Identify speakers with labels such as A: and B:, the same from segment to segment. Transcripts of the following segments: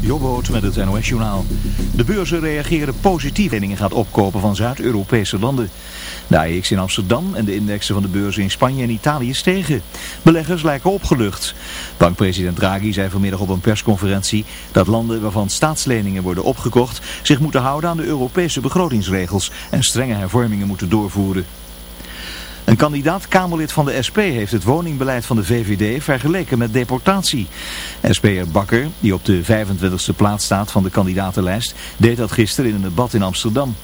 A: Jobboot met het NOS Journaal. De beurzen reageren positief. en gaat opkopen van Zuid-Europese landen. De AEX in Amsterdam en de indexen van de beurzen in Spanje en Italië stegen. Beleggers lijken opgelucht. Bankpresident Draghi zei vanmiddag op een persconferentie dat landen waarvan staatsleningen worden opgekocht zich moeten houden aan de Europese begrotingsregels en strenge hervormingen moeten doorvoeren. Een kandidaat-Kamerlid van de SP heeft het woningbeleid van de VVD vergeleken met deportatie. SP'er Bakker, die op de 25e plaats staat van de kandidatenlijst, deed dat gisteren in een debat in Amsterdam.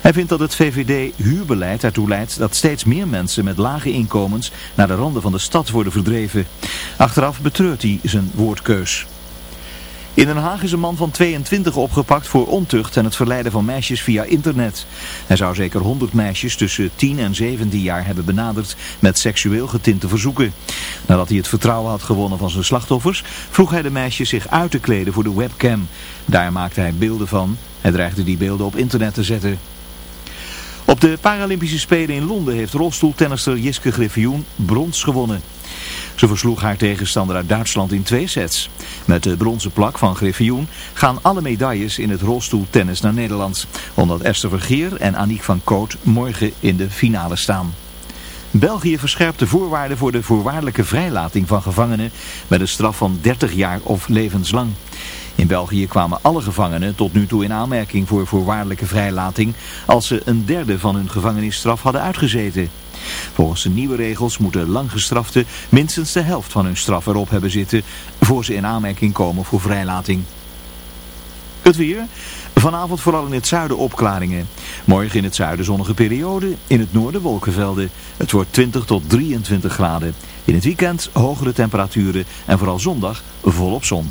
A: Hij vindt dat het VVD-huurbeleid ertoe leidt dat steeds meer mensen met lage inkomens naar de randen van de stad worden verdreven. Achteraf betreurt hij zijn woordkeus. In Den Haag is een man van 22 opgepakt voor ontucht en het verleiden van meisjes via internet. Hij zou zeker 100 meisjes tussen 10 en 17 jaar hebben benaderd met seksueel getinte verzoeken. Nadat hij het vertrouwen had gewonnen van zijn slachtoffers, vroeg hij de meisjes zich uit te kleden voor de webcam. Daar maakte hij beelden van. Hij dreigde die beelden op internet te zetten. Op de Paralympische Spelen in Londen heeft rolstoeltennister Jiske Griffioen brons gewonnen. Ze versloeg haar tegenstander uit Duitsland in twee sets. Met de bronzen plak van Griffioen gaan alle medailles in het rolstoeltennis naar Nederland. Omdat Esther Vergeer en Aniek van Koot morgen in de finale staan. België verscherpt de voorwaarden voor de voorwaardelijke vrijlating van gevangenen met een straf van 30 jaar of levenslang. In België kwamen alle gevangenen tot nu toe in aanmerking voor voorwaardelijke vrijlating als ze een derde van hun gevangenisstraf hadden uitgezeten. Volgens de nieuwe regels moeten langgestraften minstens de helft van hun straf erop hebben zitten voor ze in aanmerking komen voor vrijlating. Het weer. Vanavond vooral in het zuiden opklaringen. Morgen in het zuiden zonnige periode, in het noorden wolkenvelden. Het wordt 20 tot 23 graden. In het weekend hogere temperaturen en vooral zondag volop zon.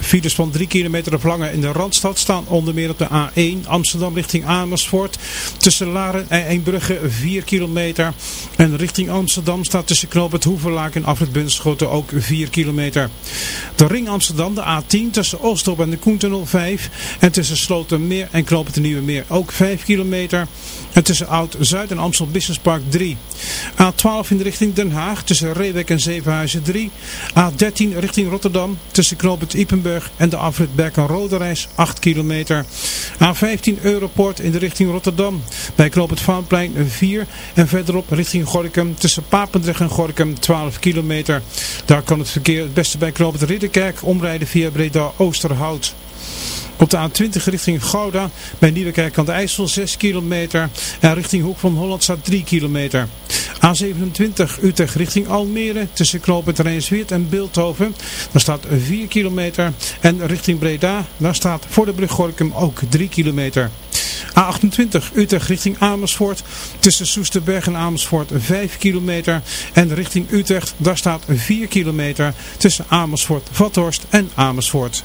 B: Files van 3 kilometer of langer in de Randstad staan onder meer op de A1 Amsterdam richting Amersfoort. Tussen Laren en Eembrugge 4 kilometer. En richting Amsterdam staat tussen Knoop het en Afrit Bunschoten ook 4 kilometer. De ring Amsterdam, de A10 tussen Oostdorp en de Koentunnel 5. En tussen Slotermeer en Knoop het Nieuwe Meer ook 5 kilometer. En tussen Oud-Zuid en Amstel Business Park 3. A12 in de richting Den Haag tussen Reewek en Zevenhuizen 3. A13 richting Rotterdam tussen Knoop het En de afrit Berken-Rode reis 8 kilometer. A15 Europort in de richting Rotterdam. Bij Knoop het Vaanplein 4 en verderop richting Gorkum tussen Papendrecht en Gorkum 12 kilometer. Daar kan het verkeer het beste bij Knoop het Ridderkerk omrijden via Breda-Oosterhout. Op de A20 richting Gouda bij Nieuwekerk aan de IJssel 6 kilometer. En richting Hoek van Holland staat 3 kilometer. A27 Utrecht richting Almere tussen knooppunt Rijnsweert en Beeldhoven. Daar staat 4 kilometer. En richting Breda, daar staat voor de brug Gorkum ook 3 kilometer. A28 Utrecht richting Amersfoort. Tussen Soesterberg en Amersfoort 5 kilometer. En richting Utrecht, daar staat 4 kilometer. Tussen Amersfoort, Vathorst en Amersfoort.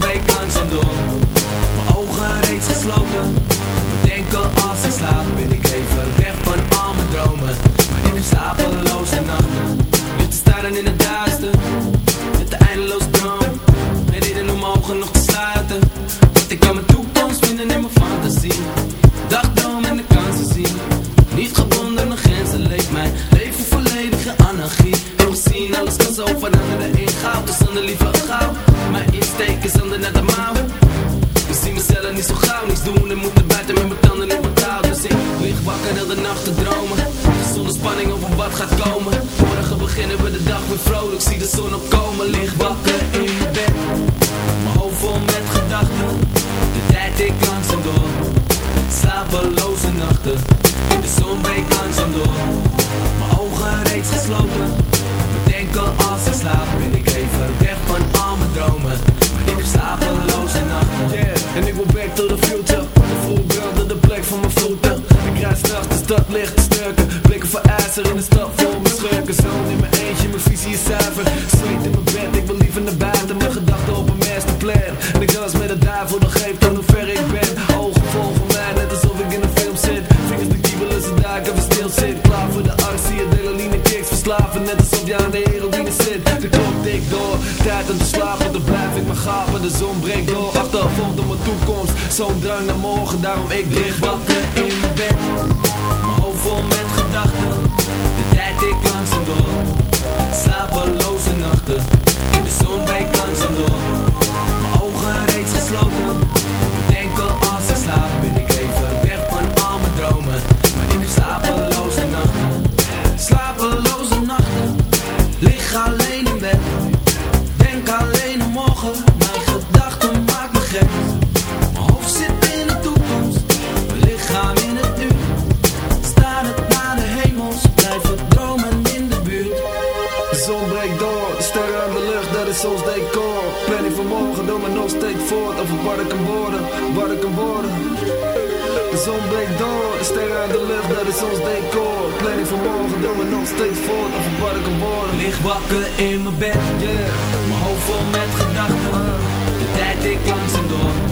C: Slapeloze nachten De zon gaat komen. Morgen beginnen we de dag weer vrolijk. Zie de zon opkomen, lig wakker in mijn bed. Mijn hoofd vol met gedachten. De tijd ik langzaam door. Slapeloze nachten. De zon breekt langzaam door. Mijn ogen reeds gesloten. Bedenken als ik slaap Ben ik even weg van al mijn dromen. Maar ik heb slapeloze nachten. Yeah, en ik wil back to the future. De voel branden de plek van mijn voeten. Ik rijd s'nachts de stad licht ijzer in de stad vol met schurken Zoon in mijn eentje, mijn visie is zuiver. Zweet in mijn bed, ik wil liever naar buiten Mijn gedachten op een masterplan. En ik met de duivel, dan geeft aan hoe ver ik ben. Ogen volgen mij, net alsof ik in een film zit. Vingers de kiebelen, ze duiken, we stil zit. Klaar voor de actie, adrenaline kicks Verslaven, net alsof je aan de heroïne zit. De klok tikt door, tijd om te slapen Dan blijf ik maar gapen, de zon breekt door Achtervolgd op mijn toekomst, zo'n drang naar morgen Daarom ik lig wakker in mijn bed Mijn vol met gedachten wat ik kan worden, wat ik kan worden. De zon breekt door, de sterren aan de lucht, dat is ons decor. Planning van morgen, doe me nog steeds voort Over wat ik kan worden. Lig wakker in mijn bed, yeah Mijn hoofd vol met gedachten. De tijd ik langzaam door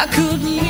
D: I couldn't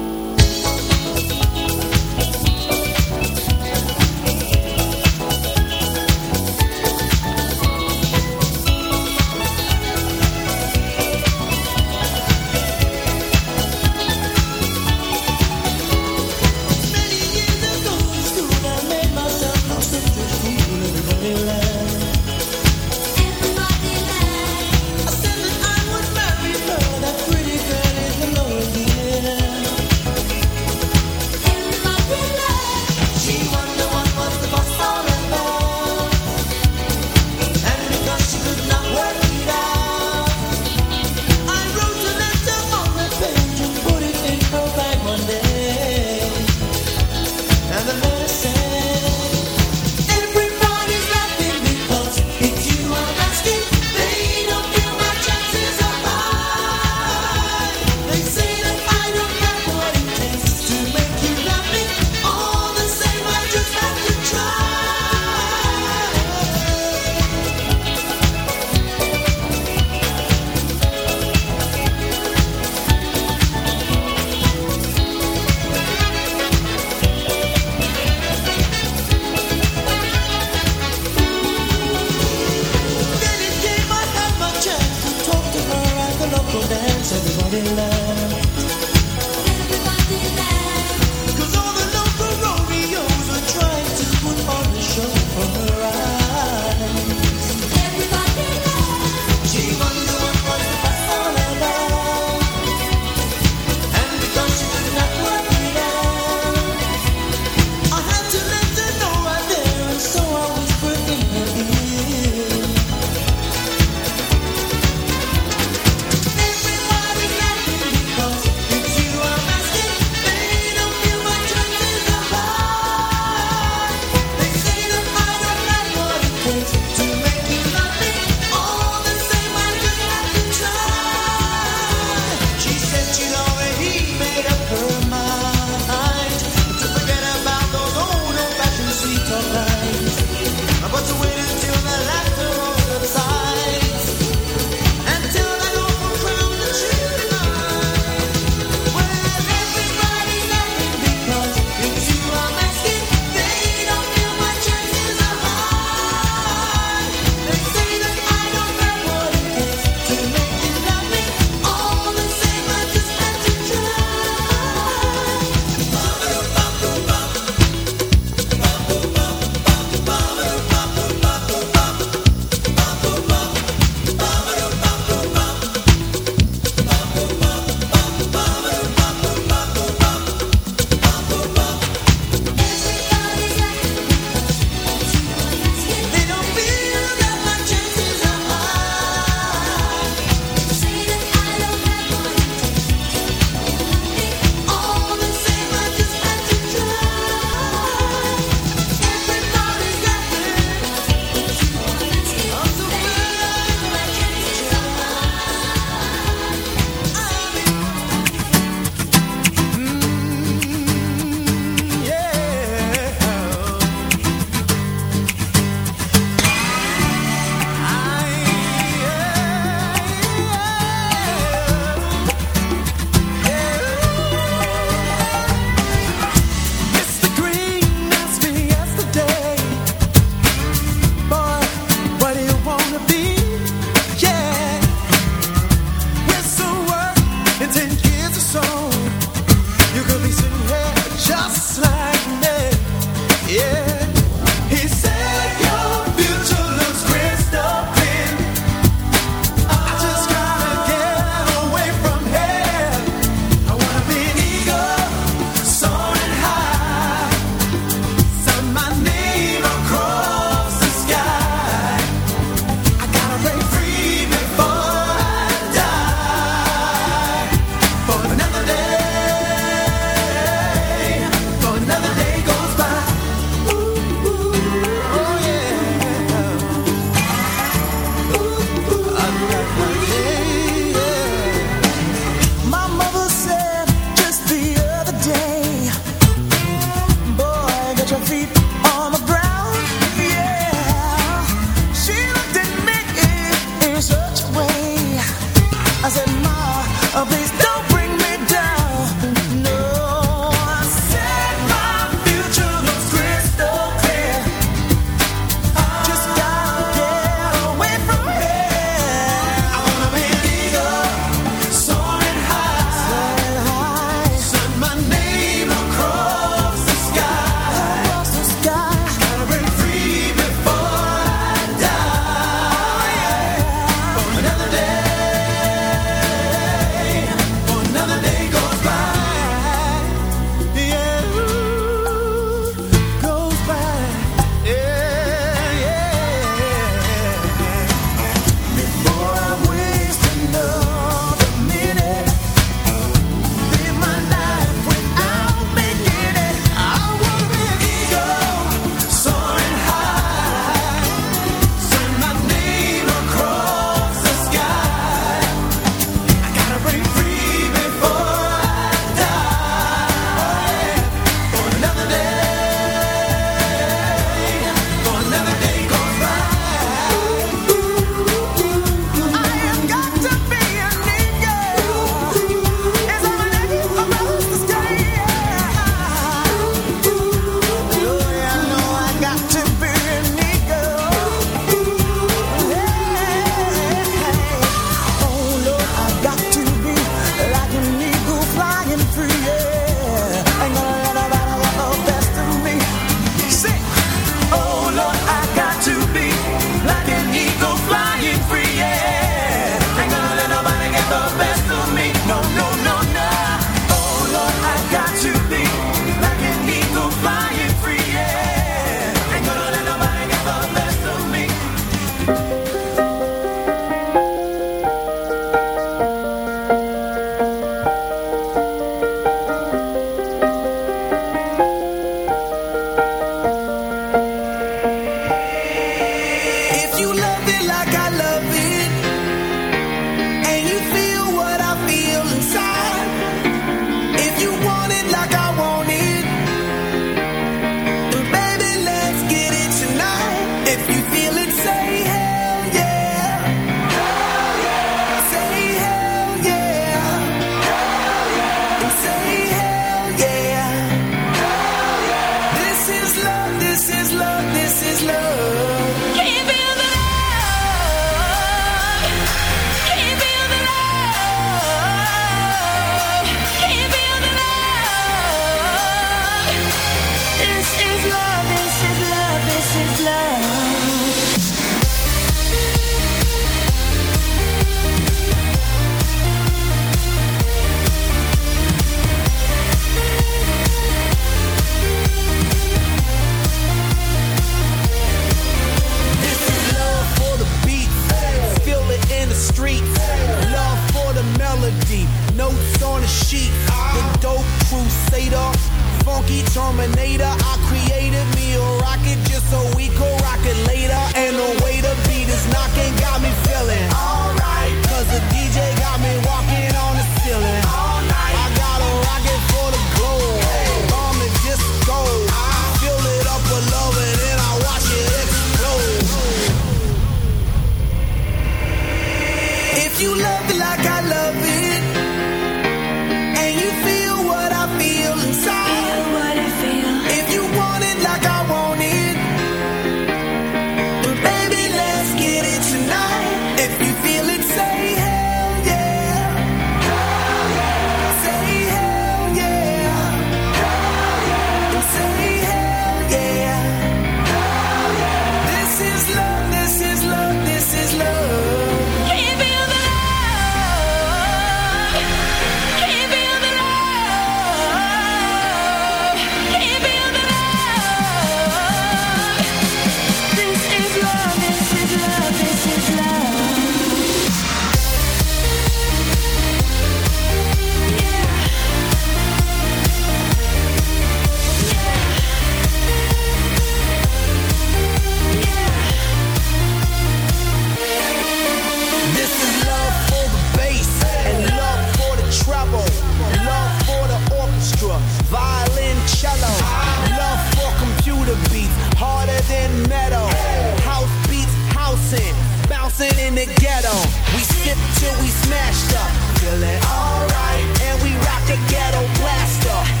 D: the ghetto. We sip till we smashed up. Feeling alright. And we rock the
E: ghetto blaster.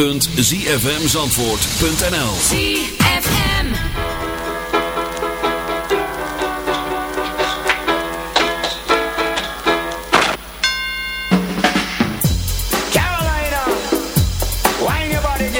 E: www.zfmzandvoort.nl
F: ZFM.
G: Carolina, wine your body,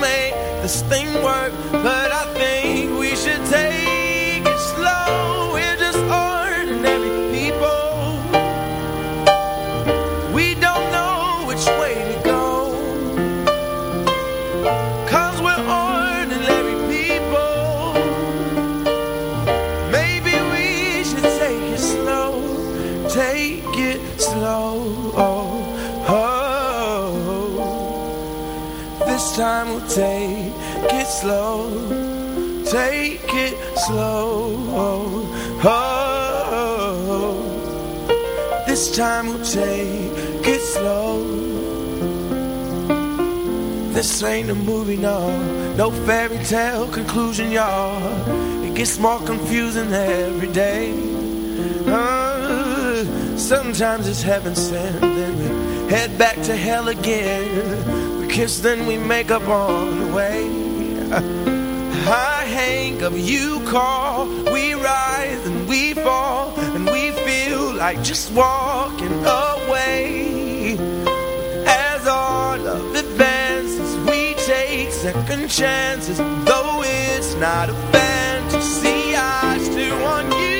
H: make this thing work, but I This ain't a movie, no. No fairy tale conclusion, y'all. It gets more confusing every day. Uh, sometimes it's heaven sent, then we head back to hell again. We kiss, then we make up on the way. I hang up, you call. We rise and we fall, and we feel like just walking away second chances, though it's not a fantasy. I still want you.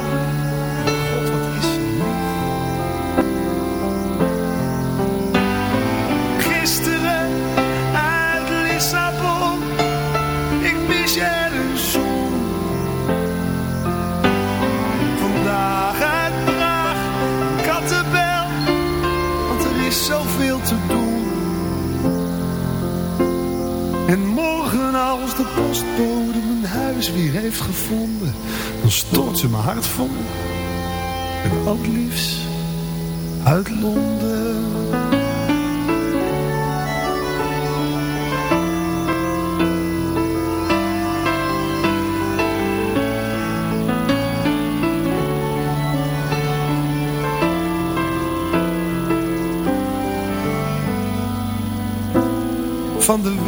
I: Mijn huis weer heeft gevonden, dan stort ze mijn hart vol. En het liefst uit Londen. Van de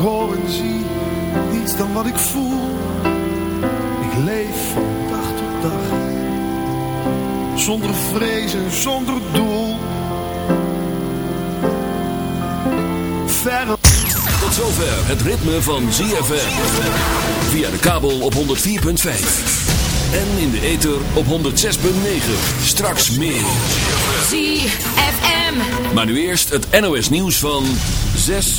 I: hoor en zie. Niets dan wat ik voel. Ik leef van dag tot dag. Zonder vrees en zonder doel. Verre...
E: Tot zover het ritme van ZFM. Via de kabel op 104.5. En in de ether op 106.9. Straks meer.
F: ZFM.
E: Maar nu eerst het NOS nieuws van 6